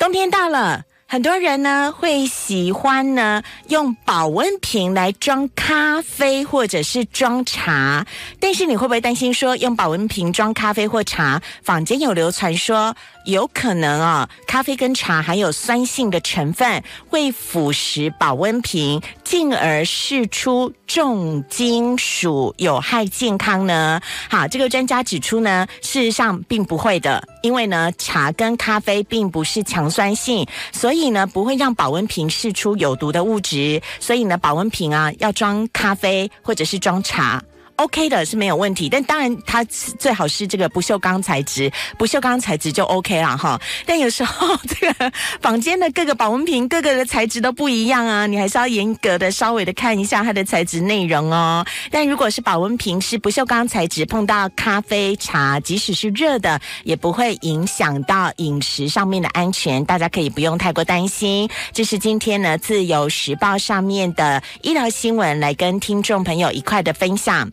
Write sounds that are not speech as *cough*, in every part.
冬天到了。很多人呢会喜欢呢用保温瓶来装咖啡或者是装茶，但是你会不会担心说用保温瓶装咖啡或茶，坊间有流传说有可能啊，咖啡跟茶含有酸性的成分会腐蚀保温瓶，进而释出重金属，有害健康呢？好，这个专家指出呢，事实上并不会的，因为呢茶跟咖啡并不是强酸性，所以。呢，不会让保温瓶释出有毒的物质。所以呢，保温瓶啊，要装咖啡或者是装茶。OK 的是没有问题，但当然它最好是这个不锈钢材质，不锈钢材质就 OK 了哈。但有时候这个房间的各个保温瓶，各个的材质都不一样啊，你还是要严格的稍微的看一下它的材质内容哦。但如果是保温瓶是不锈钢材质，碰到咖啡茶，即使是热的，也不会影响到饮食上面的安全，大家可以不用太过担心。这是今天呢《自由时报》上面的医疗新闻，来跟听众朋友一块的分享。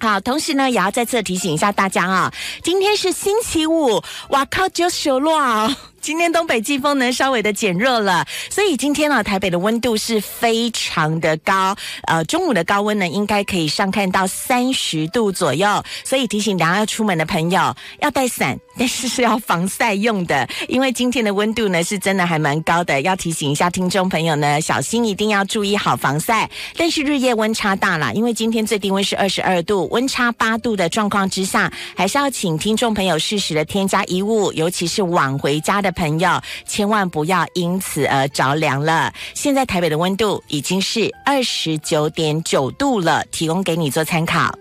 好，同时呢，也要再次提醒一下大家啊，今天是星期五，哇靠，就休了。今天东北季风呢稍微的减弱了，所以今天呢台北的温度是非常的高，呃中午的高温呢应该可以上看到三十度左右，所以提醒大家要出门的朋友要带伞，*laughs* 但是是要防晒用的，因为今天的温度呢是真的还蛮高的，要提醒一下听众朋友呢小心一定要注意好防晒，但是日夜温差大了，因为今天最低温是二十二度，温差八度的状况之下，还是要请听众朋友适时的添加衣物，尤其是晚回家的。朋友，千万不要因此而着凉了。现在台北的温度已经是二十九点九度了，提供给你做参考。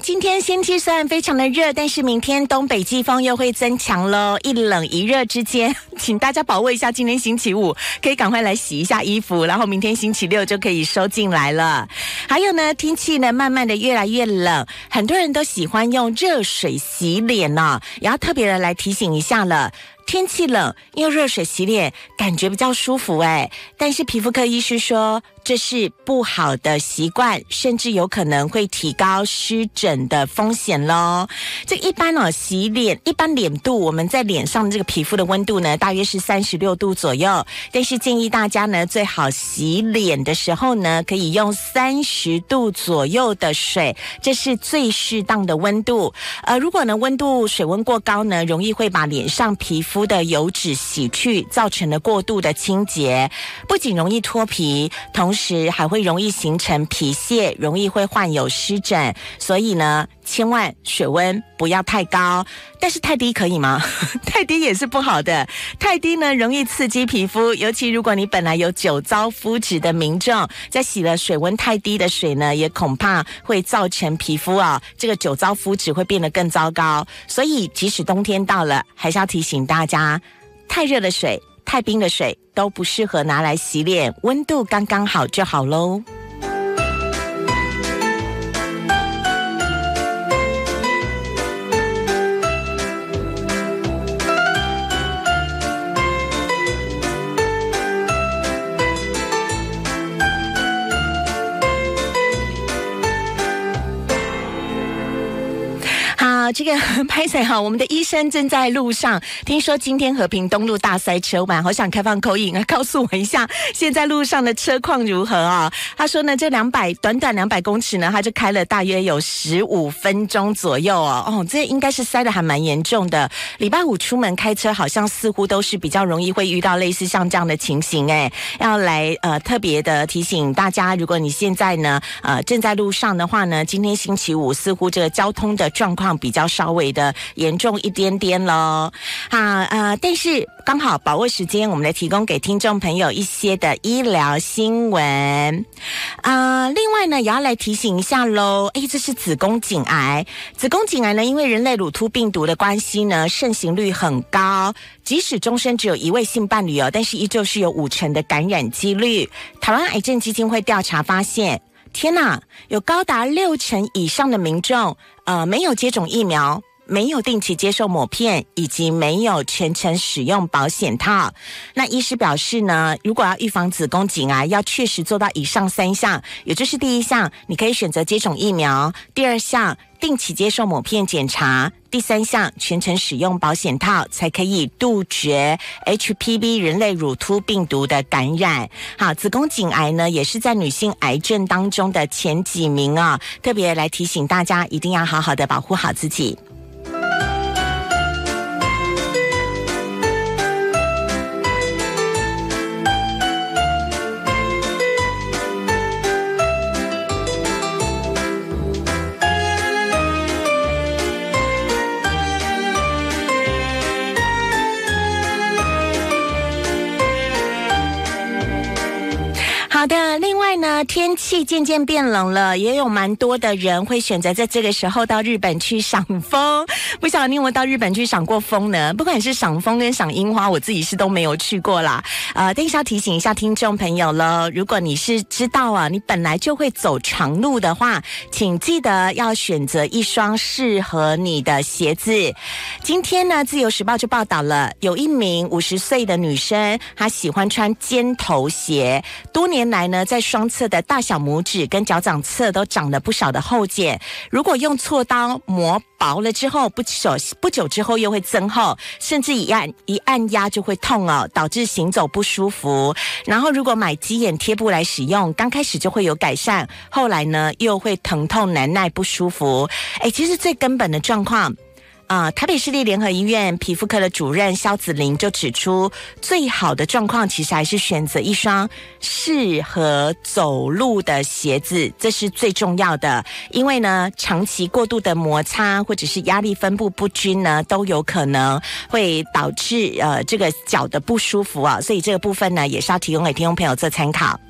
今天天气虽然非常的热，但是明天东北季风又会增强喽。一冷一热之间，请大家把握一下。今天星期五可以赶快来洗一下衣服，然后明天星期六就可以收进来了。还有呢，天气呢慢慢的越来越冷，很多人都喜欢用热水洗脸呢，也要特别的来提醒一下了。天气冷，用热水洗脸感觉比较舒服哎，但是皮肤科医师说。这是不好的习惯，甚至有可能会提高湿疹的风险喽。这一般哦，洗脸一般脸度，我们在脸上这个皮肤的温度呢，大约是三十六度左右。但是建议大家呢，最好洗脸的时候呢，可以用三十度左右的水，这是最适当的温度。呃，如果呢温度水温过高呢，容易会把脸上皮肤的油脂洗去，造成了过度的清洁，不仅容易脱皮，同时还会容易形成皮屑，容易会患有湿疹，所以呢，千万水温不要太高，但是太低可以吗？*laughs* 太低也是不好的，太低呢容易刺激皮肤，尤其如果你本来有酒糟肤质的民众，在洗了水温太低的水呢，也恐怕会造成皮肤啊这个酒糟肤质会变得更糟糕。所以即使冬天到了，还是要提醒大家，太热的水。太冰的水都不适合拿来洗脸，温度刚刚好就好喽。这个 *laughs* 拍谁哈？我们的医生正在路上。听说今天和平东路大塞车，我本来好想开放口音啊，告诉我一下现在路上的车况如何啊？他说呢，这两百短短两百公尺呢，他就开了大约有十五分钟左右哦。哦，这应该是塞的还蛮严重的。礼拜五出门开车，好像似乎都是比较容易会遇到类似像这样的情形哎。要来呃特别的提醒大家，如果你现在呢呃正在路上的话呢，今天星期五似乎这个交通的状况比较。要稍微的严重一点点喽，好呃，但是刚好把握时间，我们来提供给听众朋友一些的医疗新闻啊。另外呢，也要来提醒一下喽，哎，这是子宫颈癌。子宫颈癌呢，因为人类乳突病毒的关系呢，盛行率很高，即使终身只有一位性伴侣哦，但是依旧是有五成的感染几率。台湾癌症基金会调查发现。天呐，有高达六成以上的民众，呃，没有接种疫苗，没有定期接受抹片，以及没有全程使用保险套。那医师表示呢，如果要预防子宫颈癌，要确实做到以上三项，也就是第一项，你可以选择接种疫苗；第二项，定期接受抹片检查；第三项，全程使用保险套，才可以杜绝 HPV 人类乳突病毒的感染。好，子宫颈癌呢，也是在女性癌症当中的前几名啊，特别来提醒大家，一定要好好的保护好自己。外呢，天气渐渐变冷了，也有蛮多的人会选择在这个时候到日本去赏风。不晓得你有没有到日本去赏过风呢？不管是赏风跟赏樱花，我自己是都没有去过啦。呃，但是要提醒一下听众朋友了，如果你是知道啊，你本来就会走长路的话，请记得要选择一双适合你的鞋子。今天呢，《自由时报》就报道了，有一名五十岁的女生，她喜欢穿尖头鞋，多年。来呢，在双侧的大小拇指跟脚掌侧都长了不少的厚茧。如果用锉刀磨薄了之后，不久不久之后又会增厚，甚至一按一按压就会痛哦，导致行走不舒服。然后如果买鸡眼贴布来使用，刚开始就会有改善，后来呢又会疼痛难耐不舒服。哎，其实最根本的状况。啊，台北市立联合医院皮肤科的主任肖子玲就指出，最好的状况其实还是选择一双适合走路的鞋子，这是最重要的。因为呢，长期过度的摩擦或者是压力分布不均呢，都有可能会导致呃这个脚的不舒服啊。所以这个部分呢，也是要提供给听众朋友做参考。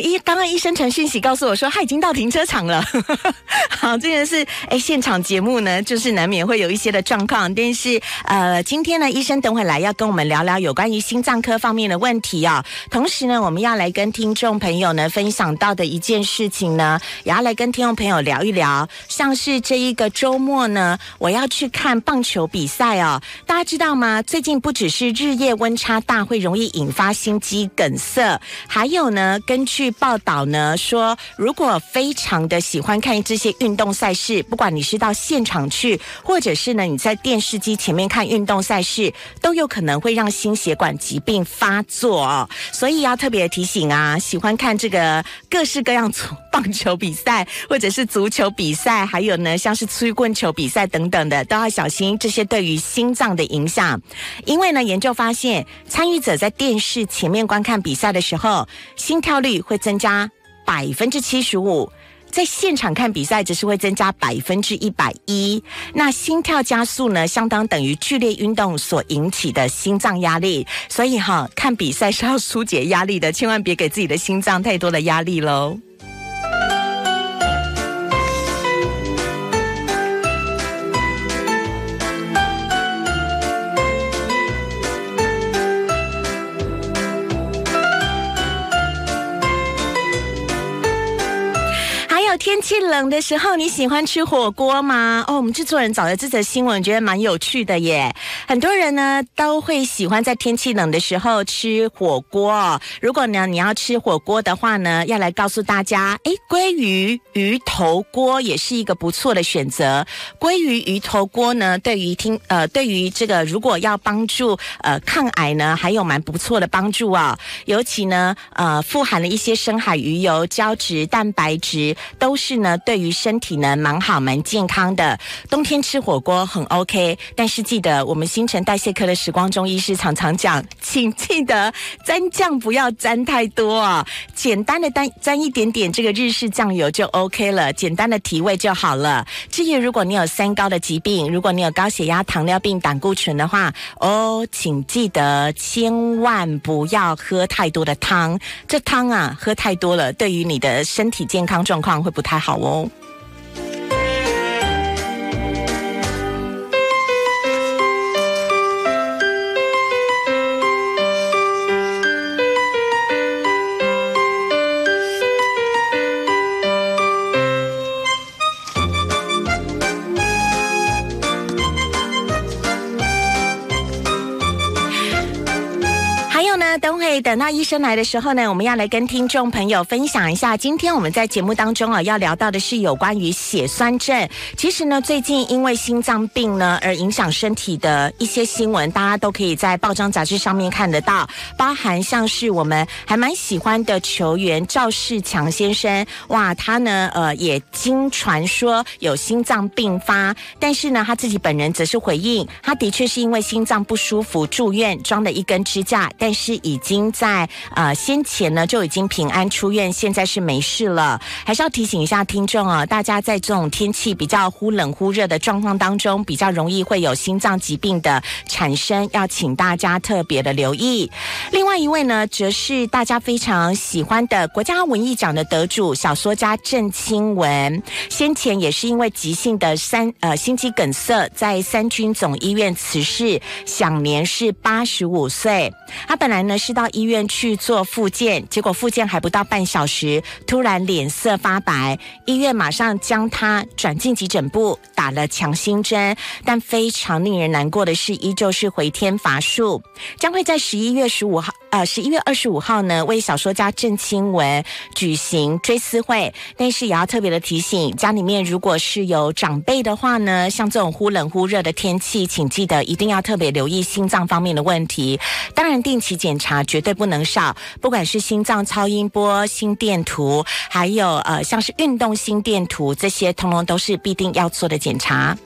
医刚刚医生传讯息告诉我说他已经到停车场了。*laughs* 好，这个是哎现场节目呢，就是难免会有一些的状况。但是呃，今天呢，医生等会来要跟我们聊聊有关于心脏科方面的问题啊。同时呢，我们要来跟听众朋友呢分享到的一件事情呢，也要来跟听众朋友聊一聊。像是这一个周末呢，我要去看棒球比赛哦。大家知道吗？最近不只是日夜温差大会容易引发心肌梗塞，还有呢，根据报道呢说，如果非常的喜欢看这些运动赛事，不管你是到现场去，或者是呢你在电视机前面看运动赛事，都有可能会让心血管疾病发作哦。所以要特别提醒啊，喜欢看这个各式各样棒球比赛，或者是足球比赛，还有呢像是曲棍球比赛等等的，都要小心这些对于心脏的影响。因为呢研究发现，参与者在电视前面观看比赛的时候，心跳率会。增加百分之七十五，在现场看比赛只是会增加百分之一百一。那心跳加速呢，相当等于剧烈运动所引起的心脏压力。所以哈，看比赛是要疏解压力的，千万别给自己的心脏太多的压力喽。气冷的时候，你喜欢吃火锅吗？哦，我们制作人找的这则新闻，觉得蛮有趣的耶。很多人呢都会喜欢在天气冷的时候吃火锅。如果呢你要吃火锅的话呢，要来告诉大家，哎，鲑鱼鱼头锅也是一个不错的选择。鲑鱼鱼头锅呢，对于听呃，对于这个如果要帮助呃抗癌呢，还有蛮不错的帮助啊。尤其呢，呃，富含了一些深海鱼油、胶质、蛋白质都。是呢，对于身体呢蛮好蛮健康的。冬天吃火锅很 OK，但是记得我们新陈代谢科的时光中医师常常讲，请记得沾酱不要沾太多啊，简单的沾沾一点点这个日式酱油就 OK 了，简单的提味就好了。至于如果你有三高的疾病，如果你有高血压、糖尿病、胆固醇的话，哦，请记得千万不要喝太多的汤，这汤啊喝太多了，对于你的身体健康状况会不。太好好哦。等那医生来的时候呢，我们要来跟听众朋友分享一下，今天我们在节目当中啊，要聊到的是有关于血栓症。其实呢，最近因为心脏病呢而影响身体的一些新闻，大家都可以在报章杂志上面看得到，包含像是我们还蛮喜欢的球员赵世强先生，哇，他呢呃也经传说有心脏病发，但是呢他自己本人则是回应，他的确是因为心脏不舒服住院装了一根支架，但是已经在呃先前呢就已经平安出院，现在是没事了。还是要提醒一下听众啊，大家在这种天气比较忽冷忽热的状况当中，比较容易会有心脏疾病的产生，要请大家特别的留意。*laughs* 另外一位呢，则是大家非常喜欢的国家文艺奖的得主小说家郑清文，先前也是因为急性的三呃心肌梗塞，在三军总医院辞世，享年是八十五岁。他本来呢是到医院去做复健，结果复健还不到半小时，突然脸色发白，医院马上将他转进急诊部，打了强心针。但非常令人难过的是，依旧是回天乏术，将会在十一月十五号。呃，十一月二十五号呢，为小说家郑清文举行追思会。但是也要特别的提醒，家里面如果是有长辈的话呢，像这种忽冷忽热的天气，请记得一定要特别留意心脏方面的问题。当然，定期检查绝对不能少，不管是心脏超音波、心电图，还有呃像是运动心电图，这些通通都是必定要做的检查。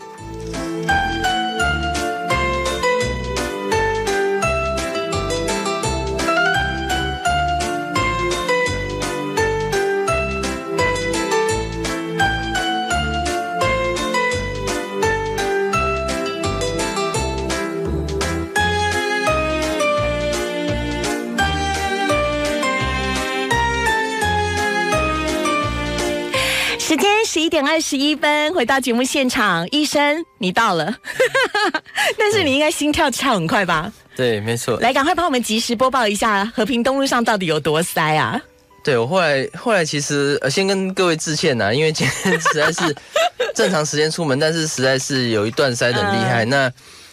时间十一点二十一分，回到节目现场，医生你到了，*laughs* 但是你应该心跳跳很快吧？对，没错。来，赶快帮我们及时播报一下和平东路上到底有多塞啊？对我后来后来其实呃先跟各位致歉呐，因为今天实在是 *laughs* 正常时间出门，但是实在是有一段塞的很厉害。那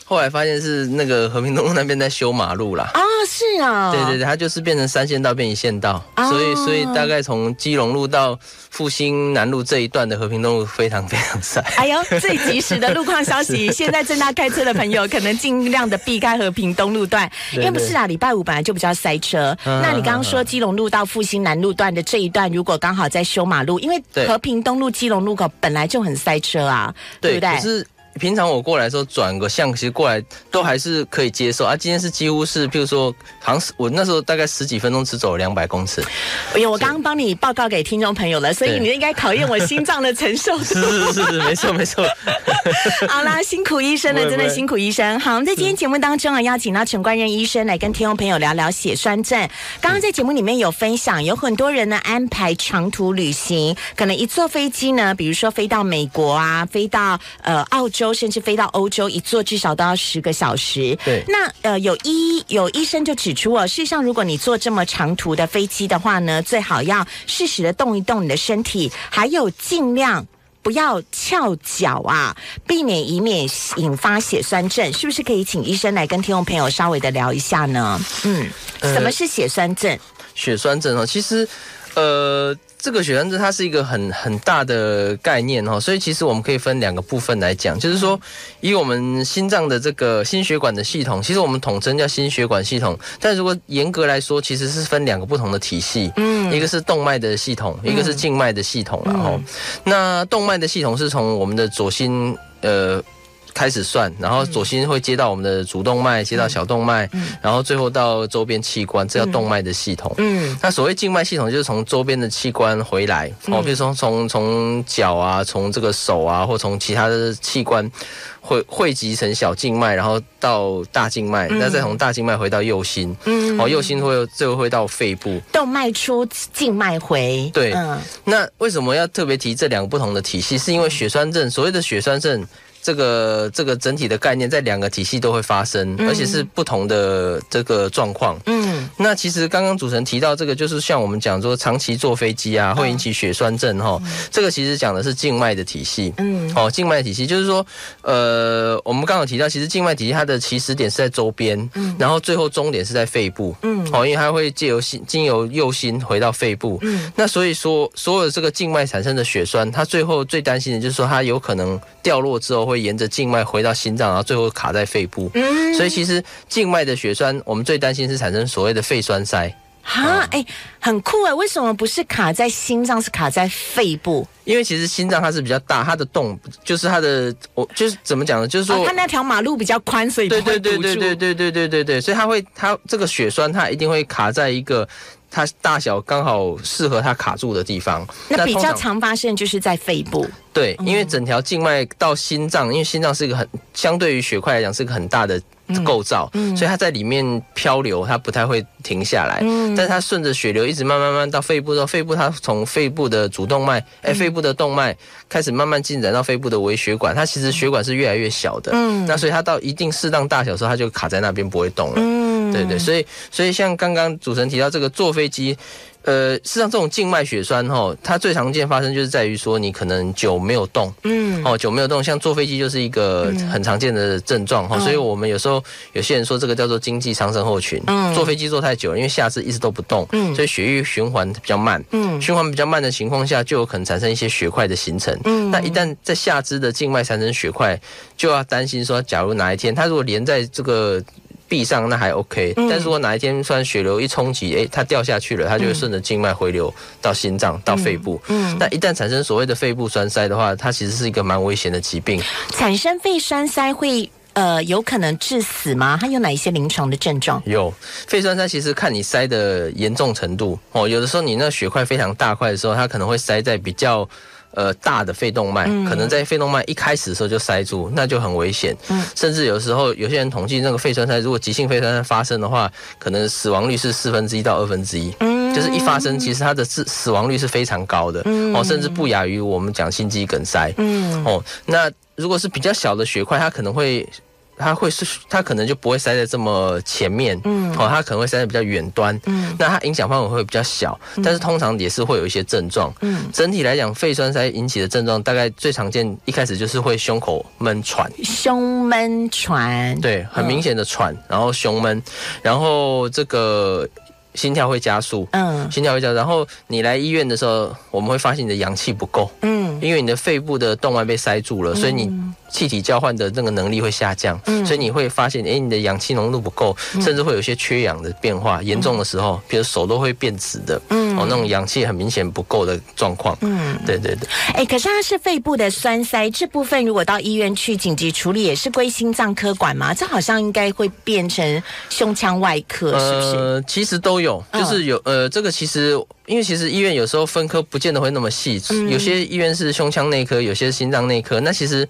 后来发现是那个和平东路那边在修马路啦。啊，是啊。对对对，它就是变成三线道变一线道，所以所以大概从基隆路到复兴南路这一段的和平东路非常非常塞。哎呦，最及时的路况消息，*laughs* 现在正在开车的朋友可能尽量的避开和平东路段，因为不是啊，礼拜五本来就比较塞车。那你刚刚说基隆路到复兴南路段的这一段，如果刚好在修马路，因为和平东路基隆路口本来就很塞车啊，对不对？平常我过来的时候转个向，其实过来都还是可以接受啊。今天是几乎是，譬如说，好像是我那时候大概十几分钟只走了两百公尺。哎呦，我刚刚帮你报告给听众朋友了，所以你应该考验我心脏的承受度。是是是是，没错没错。*laughs* 好啦，辛苦医生了，真的辛苦医生。好，我们在今天节目当中啊，邀请到陈冠任医生来跟听众朋友聊聊血栓症。刚刚在节目里面有分享，有很多人呢安排长途旅行，可能一坐飞机呢，比如说飞到美国啊，飞到呃澳洲。甚至飞到欧洲，一坐至少都要十个小时。对，那呃，有医有医生就指出哦，事实上，如果你坐这么长途的飞机的话呢，最好要适时的动一动你的身体，还有尽量不要翘脚啊，避免以免引发血栓症。是不是可以请医生来跟听众朋友稍微的聊一下呢？嗯，什么是血栓症？血栓症啊，其实呃。这个血栓症它是一个很很大的概念哈，所以其实我们可以分两个部分来讲，就是说以我们心脏的这个心血管的系统，其实我们统称叫心血管系统，但如果严格来说，其实是分两个不同的体系，嗯，一个是动脉的系统，一个是静脉的系统，然后那动脉的系统是从我们的左心呃。开始算，然后左心会接到我们的主动脉，接到小动脉，然后最后到周边器官，这叫动脉的系统。嗯，那所谓静脉系统就是从周边的器官回来，哦，比如说从从脚啊，从这个手啊，或从其他的器官汇汇集成小静脉，然后到大静脉，那再从大静脉回到右心，嗯，哦，右心会最后会到肺部，动脉出，静脉回。对，那为什么要特别提这两个不同的体系？是因为血栓症，所谓的血栓症。这个这个整体的概念在两个体系都会发生，而且是不同的这个状况。嗯，那其实刚刚主持人提到这个，就是像我们讲说长期坐飞机啊，会引起血栓症哈。这个其实讲的是静脉的体系。嗯，哦，静脉体系就是说，呃，我们刚刚提到，其实静脉体系它的起始点是在周边，嗯，然后最后终点是在肺部。嗯，哦，因为它会借由心经由右心回到肺部。嗯，那所以说所有这个静脉产生的血栓，它最后最担心的就是说它有可能掉落之后会沿着静脉回到心脏，然后最后卡在肺部。嗯，所以其实静脉的血栓，我们最担心是产生所谓的肺栓塞。哈，哎，很酷哎，为什么不是卡在心脏，是卡在肺部？因为其实心脏它是比较大，它的洞就是它的，我就是怎么讲呢？就是说它那条马路比较宽，所以对对对对对对对对对对，所以它会它这个血栓它一定会卡在一个。它大小刚好适合它卡住的地方，那比较常发现就是在肺部。对，因为整条静脉到心脏，因为心脏是一个很相对于血块来讲是一个很大的构造，所以它在里面漂流，它不太会停下来。嗯，但是它顺着血流一直慢慢慢到肺部，到肺部它从肺部的主动脉，哎，肺部的动脉开始慢慢进展到肺部的微血管，它其实血管是越来越小的。嗯，那所以它到一定适当大小时候，它就卡在那边不会动了。嗯。对对，所以所以像刚刚主持人提到这个坐飞机，呃，事实上这种静脉血栓哈，它最常见发生就是在于说你可能久没有动，嗯，哦，久没有动，像坐飞机就是一个很常见的症状哈，所以我们有时候有些人说这个叫做经济舱症候群，嗯，坐飞机坐太久了，因为下肢一直都不动，嗯，所以血液循环比较慢，嗯，循环比较慢的情况下，就有可能产生一些血块的形成，嗯，那一旦在下肢的静脉产生血块，就要担心说，假如哪一天它如果连在这个。壁上那还 OK，但是如果哪一天突然血流一冲击，哎，它掉下去了，它就会顺着静脉回流到心脏、到肺部。嗯，那一旦产生所谓的肺部栓塞的话，它其实是一个蛮危险的疾病。产生肺栓塞会呃有可能致死吗？它有哪一些临床的症状？有肺栓塞，其实看你塞的严重程度哦。有的时候你那血块非常大块的时候，它可能会塞在比较。呃，大的肺动脉可能在肺动脉一开始的时候就塞住，那就很危险。嗯，甚至有时候有些人统计那个肺栓塞，如果急性肺栓塞发生的话，可能死亡率是四分之一到二分之一。嗯，就是一发生，其实它的死死亡率是非常高的。嗯，哦，甚至不亚于我们讲心肌梗塞。嗯，哦，那如果是比较小的血块，它可能会。它会是，它可能就不会塞在这么前面，嗯，哦，它可能会塞在比较远端，嗯，那它影响范围会比较小，但是通常也是会有一些症状，嗯，整体来讲，肺栓塞引起的症状大概最常见，一开始就是会胸口闷喘，胸闷喘，对，很明显的喘，然后胸闷，然后这个心跳会加速，嗯，心跳会加速，然后你来医院的时候，我们会发现你的氧气不够，嗯，因为你的肺部的动脉被塞住了，所以你。气体交换的那个能力会下降，所以你会发现，哎，你的氧气浓度不够，甚至会有些缺氧的变化。严重的时候，比如手都会变紫的，嗯哦，那种氧气很明显不够的状况。嗯，对对对。哎，可是它是肺部的栓塞这部分，如果到医院去紧急处理，也是归心脏科管吗？这好像应该会变成胸腔外科，是不是？呃，其实都有，就是有呃，这个其实。因为其实医院有时候分科不见得会那么细，有些医院是胸腔内科，有些心脏内科。那其实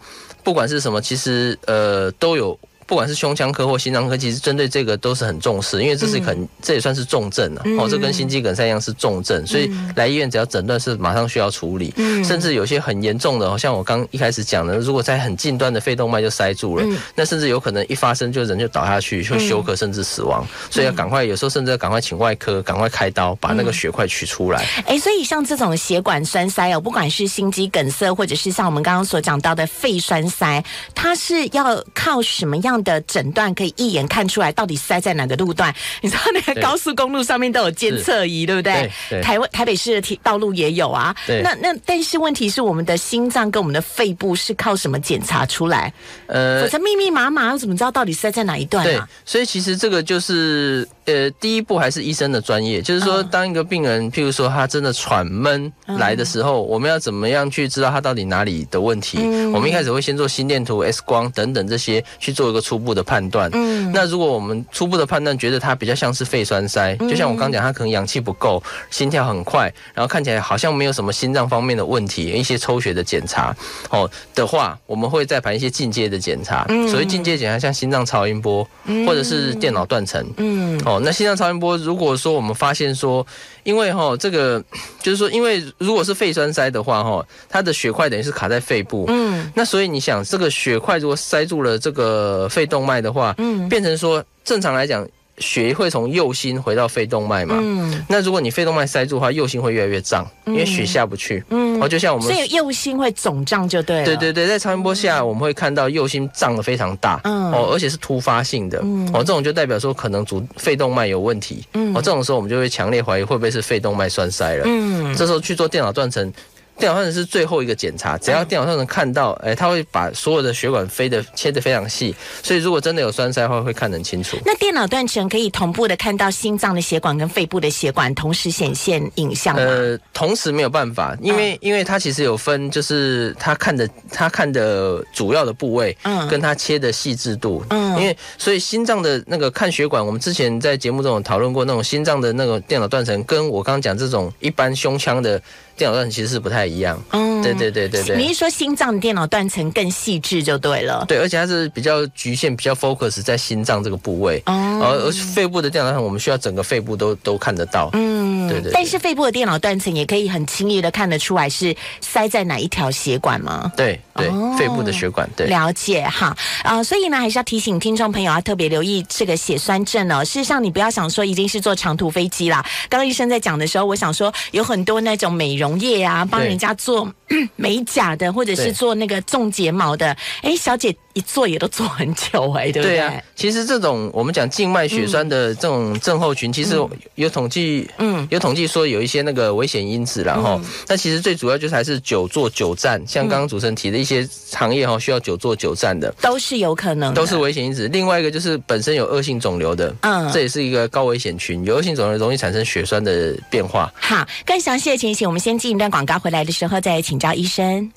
不管是什么，其实呃都有。不管是胸腔科或心脏科，其实针对这个都是很重视，因为这是很这也算是重症了哦，这跟心肌梗塞一样是重症，所以来医院只要诊断是马上需要处理，甚至有些很严重的，像我刚一开始讲的，如果在很近端的肺动脉就塞住了，那甚至有可能一发生就人就倒下去，就休克甚至死亡，所以要赶快，有时候甚至要赶快请外科，赶快开刀把那个血块取出来。哎，所以像这种血管栓塞哦，不管是心肌梗塞，或者是像我们刚刚所讲到的肺栓塞，它是要靠什么样？的诊断可以一眼看出来到底塞在哪个路段？你知道那个高速公路上面都有监测仪，对不对？台湾台北市的铁道路也有啊。那那但是问题是，我们的心脏跟我们的肺部是靠什么检查出来？呃，否则密密麻麻，怎么知道到底塞在哪一段啊？所以其实这个就是呃，第一步还是医生的专业，就是说，当一个病人，譬如说他真的喘闷来的时候，我们要怎么样去知道他到底哪里的问题？我们一开始会先做心电图、X 光等等这些去做一个。初步的判断。嗯，那如果我们初步的判断觉得他比较像是肺栓塞，就像我刚讲，他可能氧气不够，心跳很快，然后看起来好像没有什么心脏方面的问题，一些抽血的检查哦的话，我们会再排一些进阶的检查。嗯，所谓进阶检查，像心脏超音波或者是电脑断层。嗯，哦，那心脏超音波，如果说我们发现说，因为哈这个就是说，因为如果是肺栓塞的话，哈，它的血块等于是卡在肺部。嗯，那所以你想，这个血块如果塞住了这个肺动脉的话，嗯，变成说正常来讲。血会从右心回到肺动脉嘛？嗯，那如果你肺动脉塞住的话，右心会越来越胀，因为血下不去。嗯，哦，就像我们所以右心会肿胀就对了。对对对，在超音波下我们会看到右心胀得非常大，嗯，哦，而且是突发性的，嗯，哦，这种就代表说可能主肺动脉有问题，嗯，哦，这种时候我们就会强烈怀疑会不会是肺动脉栓塞了，嗯，这时候去做电脑断层。电脑断层是最后一个检查，只要电脑断层看到，哎，他会把所有的血管飞的切的非常细，所以如果真的有栓塞的话，会看得很清楚。那电脑断层可以同步的看到心脏的血管跟肺部的血管同时显现影像吗？呃，同时没有办法，因为因为它其实有分，就是它看的它看的主要的部位，嗯，跟它切的细致度，嗯，因为所以心脏的那个看血管，我们之前在节目中有讨论过，那种心脏的那个电脑断层，跟我刚刚讲这种一般胸腔的。电脑断层其实是不太一样，嗯，对对对对对。你是说心脏电脑断层更细致就对了？对，而且它是比较局限、比较 focus 在心脏这个部位，哦，而而肺部的电脑断层，我们需要整个肺部都都看得到，嗯，对对。但是肺部的电脑断层也可以很轻易的看得出来是塞在哪一条血管吗？对对，肺部的血管，对。了解哈，啊，所以呢，还是要提醒听众朋友要特别留意这个血栓症哦。事实上，你不要想说已经是坐长途飞机啦。刚刚医生在讲的时候，我想说有很多那种美容。农业啊，帮人家做 *clears throat* 美甲的，或者是做那个种睫毛的，哎，小姐。一做也都做很久哎，对不对？对啊，其实这种我们讲静脉血栓的这种症候群，其实有统计，嗯，有统计说有一些那个危险因子，然后，那其实最主要就是还是久坐久站，像刚刚主持人提的一些行业哈，需要久坐久站的，都是有可能，都是危险因子。另外一个就是本身有恶性肿瘤的，嗯，这也是一个高危险群，有恶性肿瘤容易产生血栓的变化。好，更详细的情形，我们先进一段广告，回来的时候再请教医生。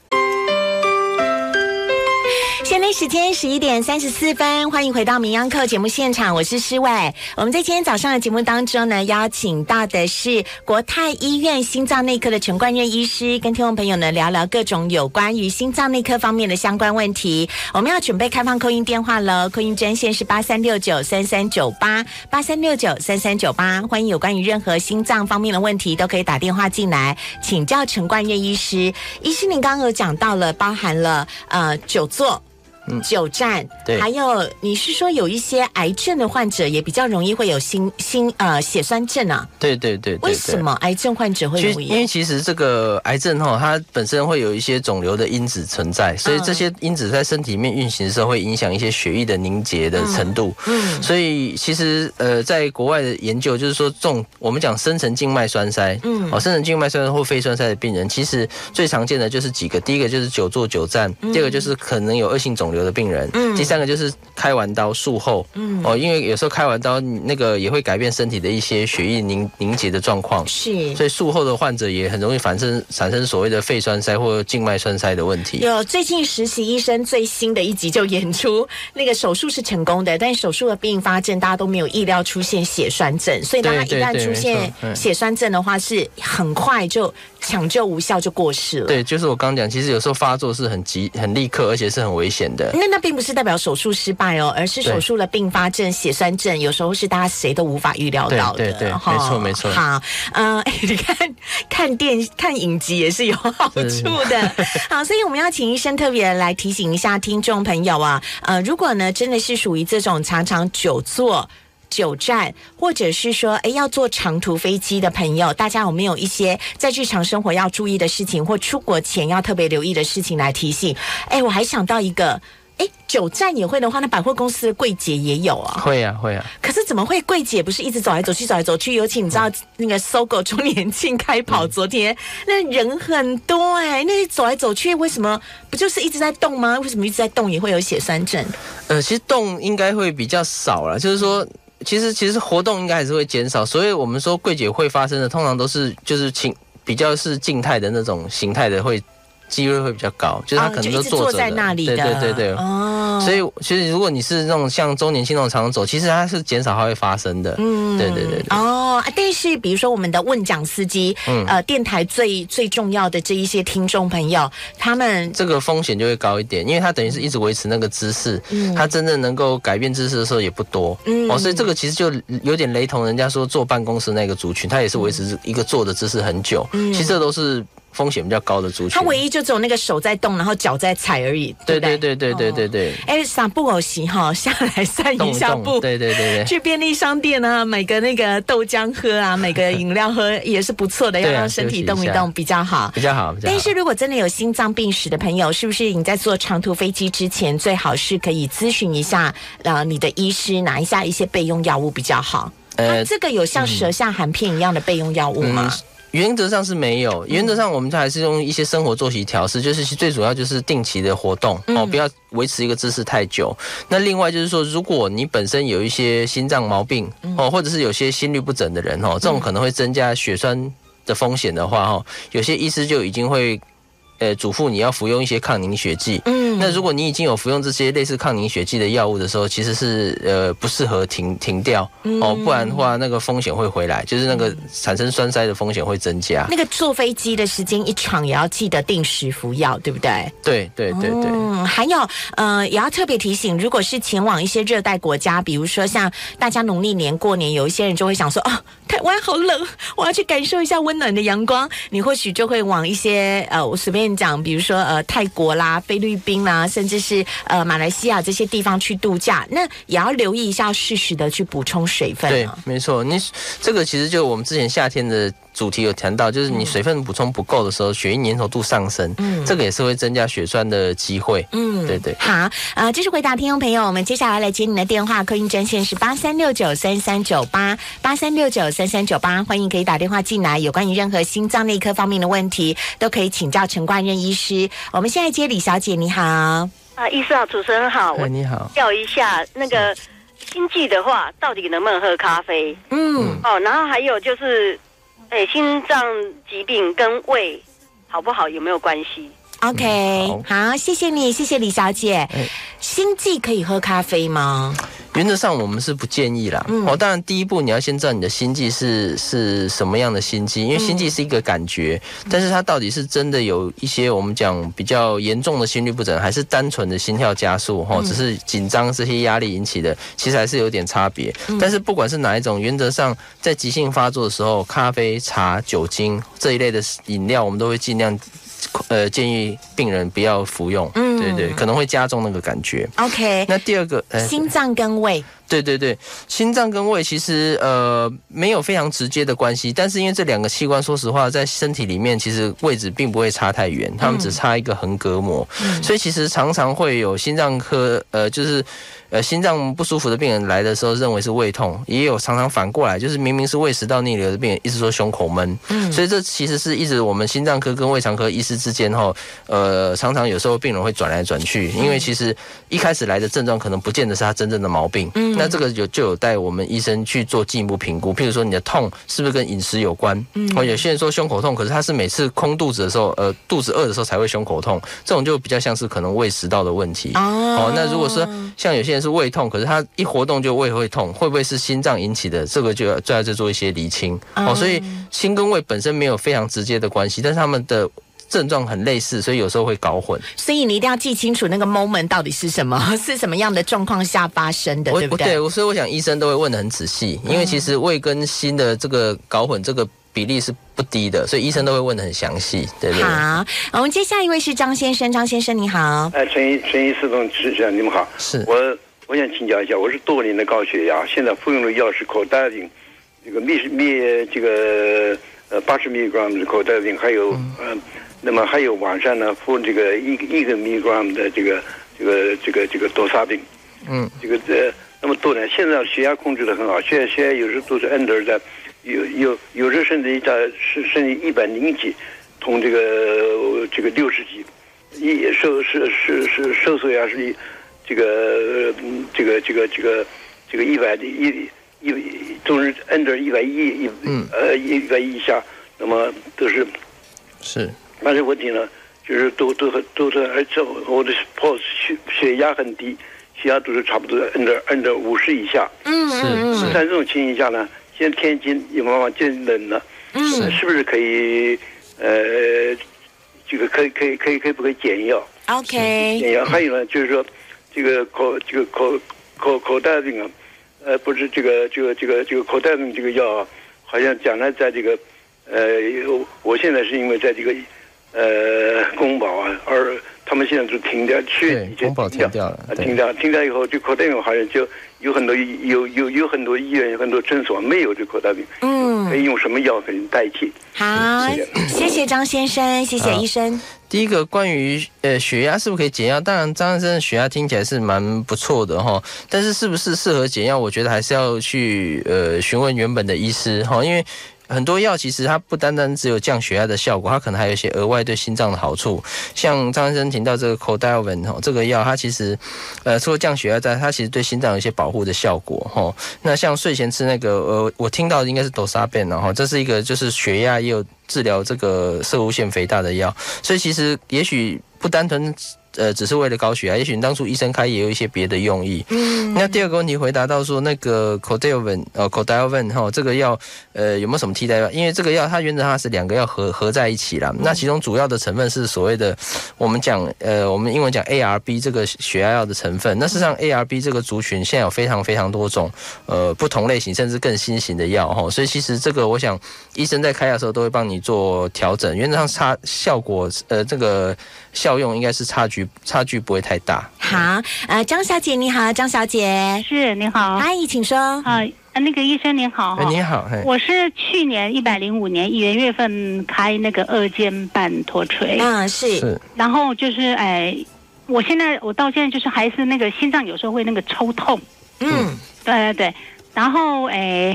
时间十一点三十四分，欢迎回到《名央课》节目现场，我是施伟。我们在今天早上的节目当中呢，邀请到的是国泰医院心脏内科的陈冠任医师，跟听众朋友呢聊聊各种有关于心脏内科方面的相关问题。我们要准备开放扣音电话了，扣音专线是八三六九三三九八八三六九三三九八，欢迎有关于任何心脏方面的问题都可以打电话进来请教陈冠任医师。医师，您刚刚有讲到了，包含了呃久坐。久站，对，还有你是说有一些癌症的患者也比较容易会有心心呃血栓症啊？对对对，为什么癌症患者会容易？因为其实这个癌症哈，它本身会有一些肿瘤的因子存在，所以这些因子在身体里面运行的时候，会影响一些血液的凝结的程度。嗯，所以其实呃，在国外的研究就是说，重我们讲深层静脉栓塞，嗯，哦，深层静脉栓塞或肺栓塞的病人，其实最常见的就是几个，第一个就是久坐久站，第二个就是可能有恶性肿瘤。的病人，嗯，第三个就是开完刀术后，嗯，哦，因为有时候开完刀，那个也会改变身体的一些血液凝凝结的状况，是，所以术后的患者也很容易产生产生所谓的肺栓塞或静脉栓塞的问题。有最近实习医生最新的一集就演出，那个手术是成功的，但手术的并发症大家都没有意料出现血栓症，所以大家一旦出现血栓症的话，是很快就抢救无效就过世了。对，就是我刚讲，其实有时候发作是很急、很立刻，而且是很危险的。那那并不是代表手术失败哦，而是手术的并发症血栓症，有时候是大家谁都无法预料到的。对对对，没错没错。好，嗯，*laughs* 你看看电看影集也是有好处的。*laughs* 好，所以我们要请医生特别来提醒一下听众朋友啊，呃，如果呢真的是属于这种常常久坐。久站，或者是说，哎，要坐长途飞机的朋友，大家有没有一些在日常生活要注意的事情，或出国前要特别留意的事情来提醒？哎，我还想到一个，哎，久站也会的话，那百货公司的柜姐也有啊？会啊，会啊。可是怎么会柜姐不是一直走来走去，走来走去？尤其你知道那个搜狗周年庆开跑，昨天那人很多哎，那走来走去，为什么不就是一直在动吗？为什么一直在动也会有血栓症？呃，其实动应该会比较少了，就是说。其实其实活动应该还是会减少，所以我们说柜姐会发生的，通常都是就是情比较是静态的那种形态的，会几率会比较高，就是他可能都坐在那里的，对对对对。哦，所以其实如果你是那种像周年庆那种常走，其实它是减少它会发生的。嗯，对对对对。哦，但是比如说我们的问讲司机，嗯，呃，电台最最重要的这一些听众朋友，他们这个风险就会高一点，因为他等于是一直维持那个姿势，嗯，他真正能够改变姿势的时候也不多。嗯，哦，所以这个其实就有点雷同人家说坐办公室那个族群，他也是维持一个坐的姿势很久。嗯，其实这都是。风险比较高的族群，他唯一就只有那个手在动，然后脚在踩而已。对对对对对对对。哎，散步偶行哈，下来散一下步。对对对对。去便利商店啊，买个那个豆浆喝啊，买个饮料喝也是不错的，要让身体动一动比较好。比较好。但是如果真的有心脏病史的朋友，是不是你在坐长途飞机之前，最好是可以咨询一下呃你的医师，拿一下一些备用药物比较好？呃，这个有像舌下含片一样的备用药物吗？原则上是没有，原则上我们就还是用一些生活作息调试，就是最主要就是定期的活动哦，不要维持一个姿势太久。那另外就是说，如果你本身有一些心脏毛病哦，或者是有些心律不整的人哦，这种可能会增加血栓的风险的话哦，有些医师就已经会。呃，嘱咐你要服用一些抗凝血剂。嗯，那如果你已经有服用这些类似抗凝血剂的药物的时候，其实是呃不适合停停掉哦，不然的话那个风险会回来，就是那个产生栓塞的风险会增加。那个坐飞机的时间一长，也要记得定时服药，对不对？对对对对。嗯，还有呃，也要特别提醒，如果是前往一些热带国家，比如说像大家农历年过年，有一些人就会想说，哦，台湾好冷，我要去感受一下温暖的阳光，你或许就会往一些呃，我随便。讲，比如说呃，泰国啦、菲律宾啦，甚至是呃马来西亚这些地方去度假，那也要留意一下，适时的去补充水分。对，没错，你这个其实就我们之前夏天的。主题有谈到，就是你水分补充不够的时候，血液粘稠度上升，嗯，这个也是会增加血栓的机会。嗯，对对。好，呃，这是回答听众朋友，我们接下来来接你的电话，客运专线是八三六九三三九八八三六九三三九八，欢迎可以打电话进来，有关于任何心脏内科方面的问题，都可以请教陈冠任医师。我们现在接李小姐，你好。啊，医师好，主持人好。喂，你好。叫一下那个心悸的话，到底能不能喝咖啡？嗯。哦，然后还有就是。哎，心脏疾病跟胃好不好有没有关系？？OK，好，谢谢你，谢谢李小姐。心悸可以喝咖啡吗？原则上我们是不建议啦。哦，当然第一步你要先知道你的心悸是是什么样的心悸，因为心悸是一个感觉，但是它到底是真的有一些我们讲比较严重的心律不整，还是单纯的心跳加速？哈，只是紧张这些压力引起的，其实还是有点差别。但是不管是哪一种，原则上在急性发作的时候，咖啡、茶、酒精这一类的饮料，我们都会尽量。呃，建议病人不要服用，嗯，对对，可能会加重那个感觉。OK，那第二个，心脏跟胃，对对对，心脏跟胃其实呃没有非常直接的关系，但是因为这两个器官，说实话，在身体里面其实位置并不会差太远，他们只差一个横膈膜，所以其实常常会有心脏科，呃，就是。呃，心脏不舒服的病人来的时候，认为是胃痛，也有常常反过来，就是明明是胃食道逆流的病人，一直说胸口闷。嗯，所以这其实是一直我们心脏科跟胃肠科医师之间哈，呃，常常有时候病人会转来转去，因为其实一开始来的症状可能不见得是他真正的毛病。嗯，那这个有就有带我们医生去做进一步评估，譬如说你的痛是不是跟饮食有关？嗯，哦有些人说胸口痛，可是他是每次空肚子的时候，呃，肚子饿的时候才会胸口痛，这种就比较像是可能胃食道的问题。哦，那如果说像有些人。是胃痛，可是他一活动就胃会痛，会不会是心脏引起的？这个就要再做一些厘清哦。所以心跟胃本身没有非常直接的关系，但是他们的症状很类似，所以有时候会搞混。所以你一定要记清楚那个 moment 到底是什么，*laughs* 是什么样的状况下发生的，对不对？对，所以我想医生都会问的很仔细，因为其实胃跟心的这个搞混，这个比例是不低的，所以医生都会问的很详细，对不对？好，我们接下一位是张先生，张先生你好。哎，陈医陈医师同志，你们好，是我。我想请教一下，我是多年的高血压，现在服用的药是口袋定，这个密密这个呃八十米 g 的可待定，还有嗯，那么还有晚上呢服这个一一个 milligram 的这个这个这个这个多沙定，嗯，这个呃那么多年，现在血压控制的很好，现在现在有时都是 under 在有有有时甚至在是甚至一百零几，同这个这个六十几，一收是是是收缩压是一。这个这个这个这个这个一百的一一总是 under 一百一一呃一百一以下，那么都是是，但是问题呢，就是都都都是，而且我的 pulse 血血压很低，血压都是差不多按照按照五十以下。嗯嗯是嗯，在这种情形下呢，现在天气也慢慢渐冷了，嗯是不是可以呃，这个可以可以可以可以不可以减药？，OK，减药。还有呢，就是说这个口这个口口口袋病啊，呃，不是这个这个这个这个口袋病这个药啊，好像将来在这个呃，有我现在是因为在这个呃宫保啊，而他们现在就停掉，去对以前宫保停掉了停掉，停掉以后，就口袋病好像就有很多有有有很多医院有很多诊所没有这口袋病，可嗯，以用什么药可以代替？好，谢谢张先生，谢谢医生。第一个关于呃血压是不是可以减药？当然，张先生的血压听起来是蛮不错的哈，但是是不是适合减药？我觉得还是要去呃询问原本的医师哈，因为。很多药其实它不单单只有降血压的效果，它可能还有一些额外对心脏的好处。像张医生提到这个 c o d a l v i n 哈，这个药它其实呃除了降血压在，它其实对心脏有一些保护的效果哈。那像睡前吃那个呃，我听到的应该是 d o s a b e n 然后这是一个就是血压也有治疗这个射物腺肥大的药，所以其实也许不单纯呃只是为了高血压，也许你当初医生开也有一些别的用意。嗯，那第二个问题回答到说那个 c o d a l v i n 呃 c o d a l v i n 哈这个药呃有没有什么替代药？因为这个药它原则上是两个药合合在一起啦。那其中主要的成分是所谓的我们讲呃我们英文讲 ARB 这个血压药的成分。那事实上 ARB 这个族群现在有非常非常多种呃不同类型甚至更新型的药哈，所以其实这个我想医生在开药的时候都会帮你做调整，原则上差效果呃这个效用应该是差距差距不会太大。好，呃，张小姐你好，张小姐，是你好，阿姨，请说。啊，那个医生您好。你好，我是去年一百零五年一元月份开那个二尖瓣脱垂，嗯，是，是。然后就是哎，我现在我到现在就是还是那个心脏有时候会那个抽痛，嗯。对对对，然后哎，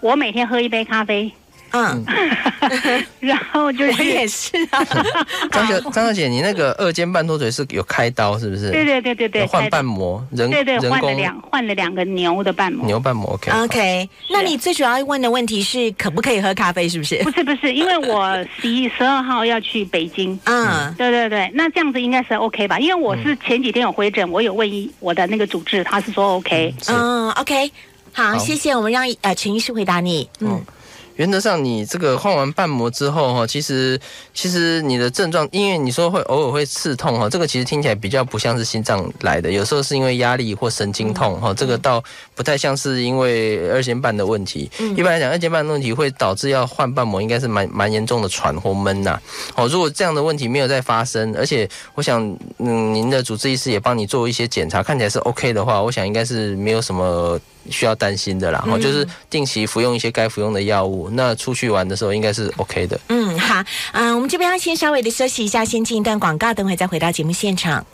我每天喝一杯咖啡，嗯，*laughs* 然后就我是也是啊，*laughs* 张小张小姐，你那个二尖瓣脱垂是有开刀是不是？对对对对对，换瓣膜，人对对换了两换了两个牛的瓣膜。牛瓣膜，OK。OK，那你最主要问的问题是可不可以喝咖啡，是不是？不是不是，因为我十一十二号要去北京，嗯对对对，那这样子应该是 OK 吧？因为我是前几天有回诊，我有问医我的那个主治，他是说 OK。嗯，OK，好谢谢，我们让呃陈医师回答你。嗯原则上，你这个换完瓣膜之后哈，其实其实你的症状，因为你说会偶尔会刺痛哈，这个其实听起来比较不像是心脏来的，有时候是因为压力或神经痛哈，这个倒不太像是因为二尖瓣的问题。一般来讲，二尖瓣的问题会导致要换瓣膜，应该是蛮蛮严重的喘或闷呐。哦，如果这样的问题没有再发生，而且我想，嗯，您的主治医师也帮你做一些检查，看起来是 OK 的话，我想应该是没有什么需要担心的啦。哦，就是定期服用一些该服用的药物，那出去玩的时候应该是 OK 的。嗯，好，嗯、我们这边要先稍微的休息一下，先进一段广告，等会再回到节目现场。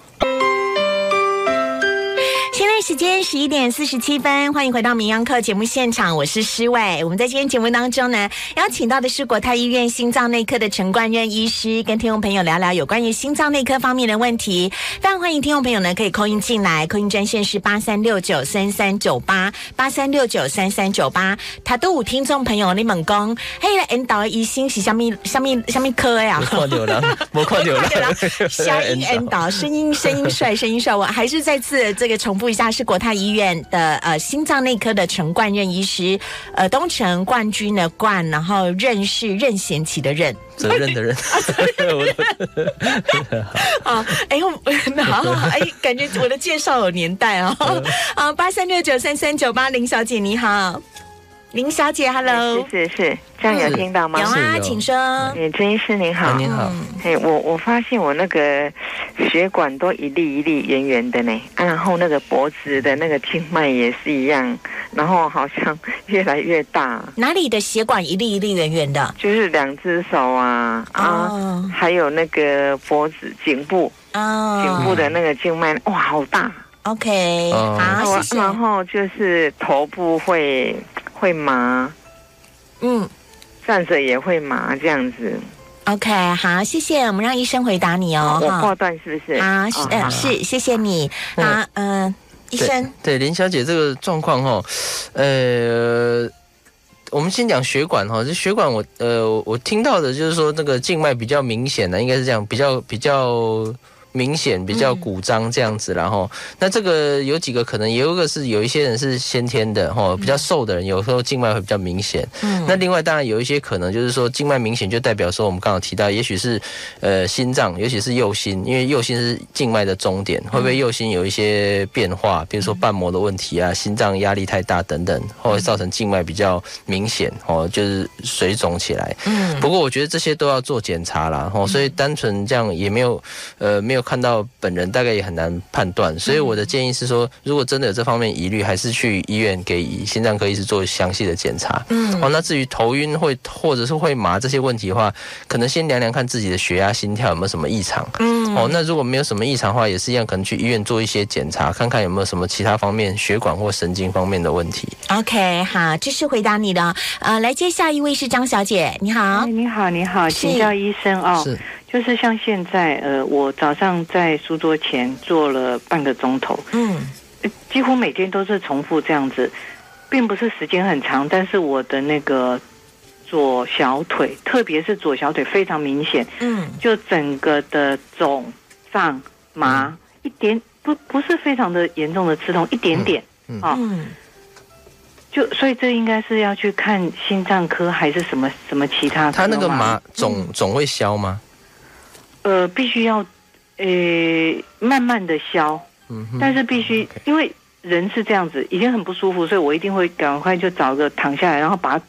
时间十一点四十七分，欢迎回到《名扬课》节目现场，我是施伟。我们在今天节目当中呢，邀请到的是国泰医院心脏内科的陈冠任医师，跟听众朋友聊聊有关于心脏内科方面的问题。非常欢迎听众朋友呢可以扣音进来，扣音专线是八三六九三三九八八三六九三三九八。他都有听众朋友你们讲，嘿，来引导医生是什么什么什么科呀？我看到了，*laughs* 我看到了，声音 N 导，声音声音帅，声音帅。我还是再次这个重复一下，是国泰医院的呃心脏内科的陈冠任医师，呃东城冠军的冠，然后任是任贤齐的任。责任的人。*laughs* 啊，*laughs* 哎呦，好好好，哎，感觉我的介绍有年代哦。*laughs* 啊，八三六九三三九八，林小姐你好，林小姐，Hello，是是是，这样有听到吗？有啊，请说。哎，陈医师您好。啊，您好，哎，我我发现我那个血管都一粒一粒圆圆的呢，啊然后那个脖子的那个静脉也是一样，然后好像 *laughs* 越来越大，哪里的血管一粒一粒圆圆的？就是两只手啊啊，哦。还有那个脖子颈部哦，颈部的那个静脉，哇，好大。OK，哦。好，谢谢。然后就是头部会会麻，嗯站着也会麻这样子。，OK，好，谢谢，我们让医生回答你哦。哈我挂断是不是？好，是是，谢谢你。好，嗯，医生，对林小姐这个状况哈，呃。我们先讲血管哈，这血管我呃我听到的就是说那个静脉比较明显的，应该是这样，比较比较。明显比较鼓张这样子，然后那这个有几个可能，也有一个是有一些人是先天的哈，比较瘦的人有时候静脉会比较明显。嗯，那另外当然有一些可能就是说静脉明显就代表说我们刚刚提到，也许是呃心脏，尤其是右心，因为右心是静脉的终点，会不会右心有一些变化，比如说瓣膜的问题啊，心脏压力太大等等，或者造成静脉比较明显哦，就是水肿起来。嗯，不过我觉得这些都要做检查啦，哦，所以单纯这样也没有呃没有。看到本人大概也很难判断，所以我的建议是说，如果真的有这方面疑虑，还是去医院给心脏科医师做详细的检查。嗯，哦，那至于头晕会或者是会麻这些问题的话，可能先量量看自己的血压、心跳有没有什么异常。嗯，哦，那如果没有什么异常的话，也是一样，可能去医院做一些检查，看看有没有什么其他方面血管或神经方面的问题。OK，好，这是回答你的。呃，来接下一位是张小姐，你好，你好，你好，请教医生哦。是。就是像现在，呃，我早上在书桌前坐了半个钟头，嗯，几乎每天都是重复这样子，并不是时间很长，但是我的那个左小腿，特别是左小腿非常明显，嗯，就整个的肿胀麻一点，不不是非常的严重的刺痛，一点点，啊，就所以这应该是要去看心脏科还是什么什么其他？他那个麻肿肿会消吗？呃，必须要，呃，慢慢的消，嗯，但是必须，因为人是这样子，已经很不舒服，所以我一定会赶快就找个躺下来，然后把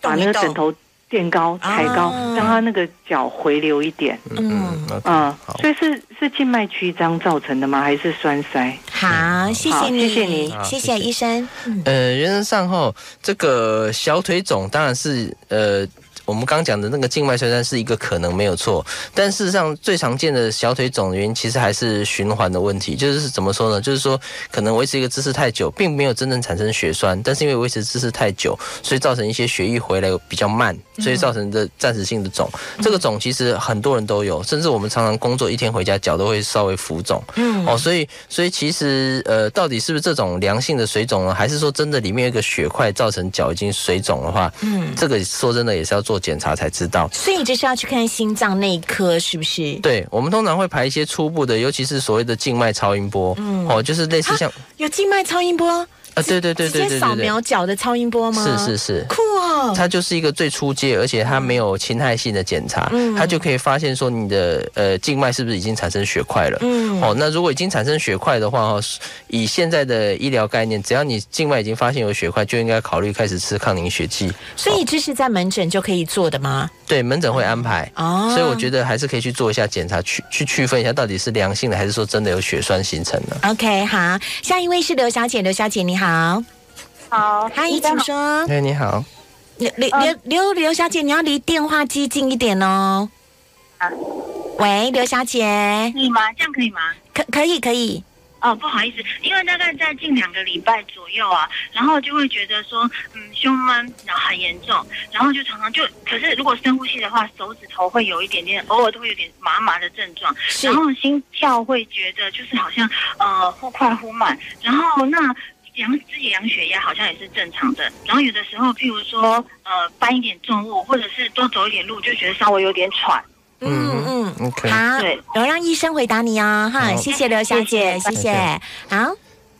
把那个枕头垫高、抬高，让他那个脚回流一点，嗯嗯，所以是是静脉曲张造成的吗？还是栓塞？好，谢谢你，谢谢你，谢谢医生。呃，原则上后，这个小腿肿当然是呃。我们刚讲的那个静脉栓塞是一个可能没有错，但事实上最常见的小腿肿的原因其实还是循环的问题。就是怎么说呢？就是说可能维持一个姿势太久，并没有真正产生血栓，但是因为维持姿势太久，所以造成一些血液回来比较慢，所以造成的暂时性的肿。这个肿其实很多人都有，甚至我们常常工作一天回家脚都会稍微浮肿。嗯，哦，所以所以其实呃，到底是不是这种良性的水肿呢？还是说真的里面有一个血块造成脚已经水肿的话？嗯，这个说真的也是要做。检查才知道，所以你就是要去看心脏内科，是不是？对，我们通常会排一些初步的，尤其是所谓的静脉超音波，嗯，哦，就是类似像有静脉超音波。啊，对对对对对对，扫描脚的超音波吗？是是是，酷哦！它就是一个最初阶，而且它没有侵害性的检查，它就可以发现说你的呃静脉是不是已经产生血块了。嗯，哦，那如果已经产生血块的话，哦，以现在的医疗概念，只要你静脉已经发现有血块，就应该考虑开始吃抗凝血剂。所以这是在门诊就可以做的吗？对，门诊会安排。哦，所以我觉得还是可以去做一下检查，去去区分一下到底是良性的，还是说真的有血栓形成的。OK，好，下一位是刘小姐，刘小姐你好。好，阿姨，请说。哎，你好，刘刘刘刘刘小姐，你要离电话机近一点哦。啊，喂，刘小姐，可以吗？这样可以吗？可可以可以。哦，不好意思，因为大概在近两个礼拜左右啊，然后就会觉得说，嗯，胸闷，然后很严重，然后就常常就，可是如果深呼吸的话，手指头会有一点点，偶尔都会有点麻麻的症状，然后心跳会觉得就是好像呃忽快忽慢，然后那。量自己量血压好像也是正常的，然后有的时候，譬如说，呃，搬一点重物，或者是多走一点路，就觉得稍微有点喘。嗯嗯，OK，好，对，我让医生回答你哦，哈，谢谢刘小姐，谢谢。好，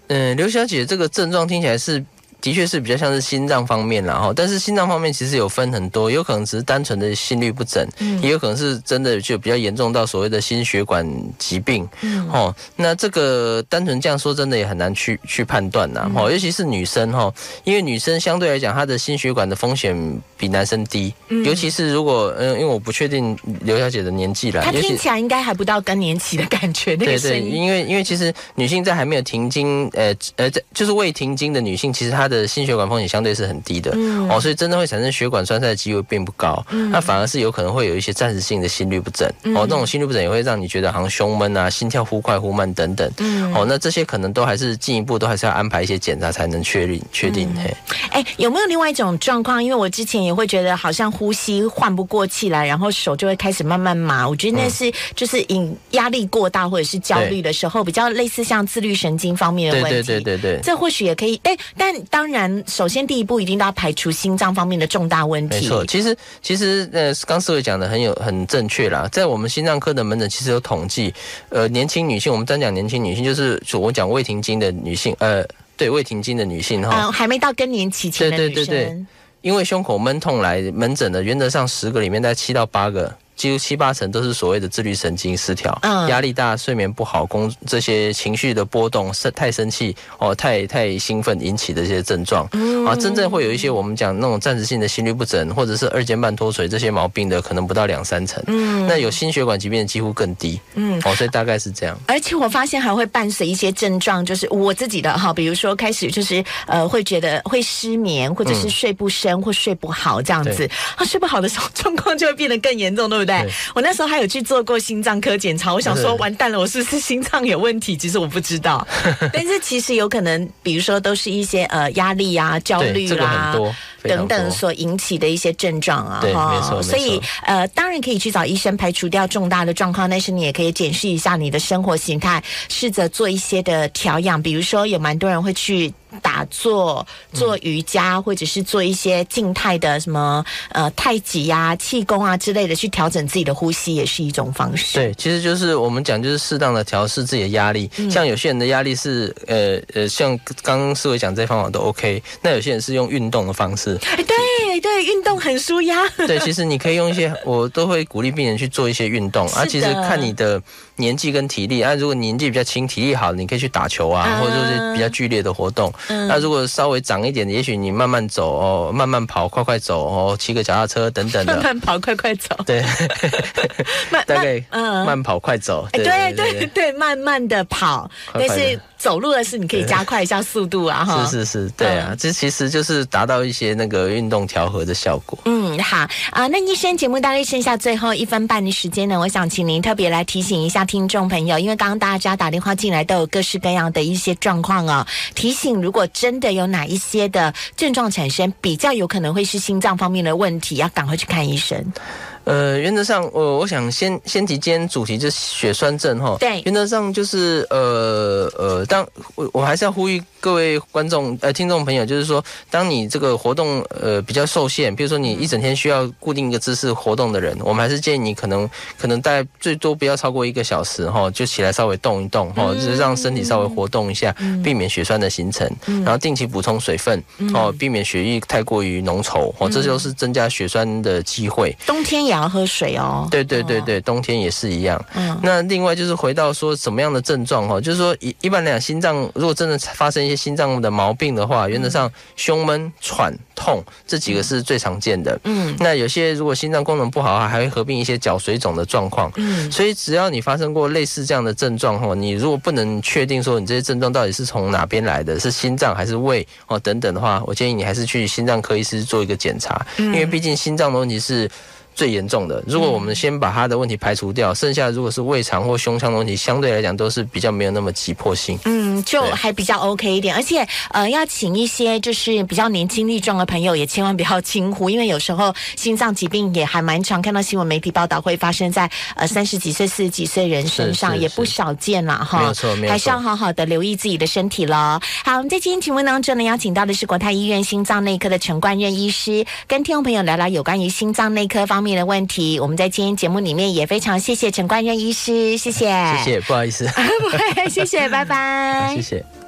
嗯，刘小姐这个症状听起来是。的确是比较像是心脏方面然后但是心脏方面其实有分很多，有可能只是单纯的心律不整，也有可能是真的就比较严重到所谓的心血管疾病，嗯。哦，那这个单纯这样说真的也很难去去判断呐，哦，尤其是女生哈，因为女生相对来讲她的心血管的风险比男生低，尤其是如果嗯，因为我不确定刘小姐的年纪了，她听起来应该还不到更年期的感觉，对对，因为因为其实女性在还没有停经，呃呃，在就是未停经的女性，其实她的心血管风险相对是很低的。哦，所以真的会产生血管栓塞的机会并不高，那反而是有可能会有一些暂时性的心律不整。哦，那种心律不整也会让你觉得好像胸闷啊、心跳忽快忽慢等等，哦，那这些可能都还是进一步都还是要安排一些检查才能确定确定。嘿，哎，有没有另外一种状况？因为我之前也会觉得好像呼吸换不过气来，然后手就会开始慢慢麻，我觉得那是就是因压力过大或者是焦虑的时候，比较类似像自律神经方面的问题。对对对对对，这或许也可以。哎，但当当然，首先第一步一定都要排除心脏方面的重大问题。没错，其实其实呃，刚四位讲的很有很正确啦，在我们心脏科的门诊其实有统计，呃，年轻女性，我们单讲年轻女性，就是我讲未停经的女性，呃，对未停经的女性哈，嗯，还没到更年期前的女生，因为胸口闷痛来门诊的，原则上十个里面大概七到八个。几乎七八成都是所谓的自律神经失调，压力大、睡眠不好、工这些情绪的波动、生太生气哦、太太兴奋引起的一些症状，啊，真正会有一些我们讲那种暂时性的心律不整，或者是二尖瓣脱垂这些毛病的，可能不到两三成。嗯，那有心血管疾病的几乎更低。嗯，哦，所以大概是这样。而且我发现还会伴随一些症状，就是我自己的哈，比如说开始就是呃，会觉得会失眠，或者是睡不深或睡不好这样子。啊，睡不好的时候 *laughs* 状况就会变得更严重，对不对？对，我那时候还有去做过心脏科检查，我想说完蛋了，我是不是心脏有问题？其实我不知道，*laughs* 但是其实有可能，比如说都是一些呃压力啊、焦虑啦等等所引起的一些症状啊，哈，所以呃当然可以去找医生排除掉重大的状况，但是你也可以检视一下你的生活形态，试着做一些的调养，比如说有蛮多人会去。打坐、做瑜伽，或者是做一些静态的什么呃太极呀、气功啊之类的，去调整自己的呼吸，也是一种方式。对，其实就是我们讲，就是适当的调试自己的压力。像有些人的压力是呃呃，像刚刚思维讲这些方法都 OK。那有些人是用运动的方式。哎，对对，运动很舒压。对，其实你可以用一些，我都会鼓励病人去做一些运动。啊，其实看你的年纪跟体力啊，如果年纪比较轻，体力好，你可以去打球啊，或者是比较剧烈的活动。那如果稍微长一点的，也许你慢慢走哦，慢慢跑，快快走哦，骑个脚踏车等等的。*laughs* 慢慢跑，快快走。对，*laughs* 大概嗯，慢跑快走。对对对，慢慢的跑，但是。走路的是你可以加快一下速度啊！哈，是是是，对啊，这其实就是达到一些那个运动调和的效果。嗯，好啊，那医生节目大概剩下最后一分半的时间呢，我想请您特别来提醒一下听众朋友，因为刚刚大家打电话进来都有各式各样的一些状况哦。提醒，如果真的有哪一些的症状产生，比较有可能会是心脏方面的问题，要赶快去看医生。呃，原则上，我我想先先提今天主题就是血栓症哈。对，原则上就是呃呃，当我我还是要呼吁各位观众呃听众朋友，就是说，当你这个活动呃比较受限，比如说你一整天需要固定一个姿势活动的人，我们还是建议你可能可能大概最多不要超过一个小时哈，就起来稍微动一动哈，就是让身体稍微活动一下，避免血栓的形成，然后定期补充水分哦，避免血液太过于浓稠哦，这就是增加血栓的机会。冬天。也要喝水哦。对对对对，冬天也是一样。嗯，那另外就是回到说什么样的症状哈，就是说一一般来讲，心脏如果真的发生一些心脏的毛病的话，原则上胸闷、喘、痛这几个是最常见的。嗯，那有些如果心脏功能不好的话，还会合并一些脚水肿的状况。嗯，所以只要你发生过类似这样的症状哈，你如果不能确定说你这些症状到底是从哪边来的，是心脏还是胃哦等等的话，我建议你还是去心脏科医师做一个检查，因为毕竟心脏的问题是。最严重的，如果我们先把他的问题排除掉，剩下如果是胃肠或胸腔的问题，相对来讲都是比较没有那么急迫性。嗯，就还比较 OK 一点。而且，呃，要请一些就是比较年轻力壮的朋友，也千万不要轻忽，因为有时候心脏疾病也还蛮常看到新闻媒体报道会发生在呃三十几岁、四十几岁人身上，也不少见了哈。没有错，没有错，还是要好好的留意自己的身体喽。好，我们在今天节目当中呢，邀请到的是国泰医院心脏内科的陈冠任医师，跟听众朋友聊聊有关于心脏内科方面的问题。我们在今天节目里面也非常谢谢陈冠任医师，谢谢，谢谢，不好意思，*laughs* 不会，谢谢，拜拜，*laughs* 谢谢。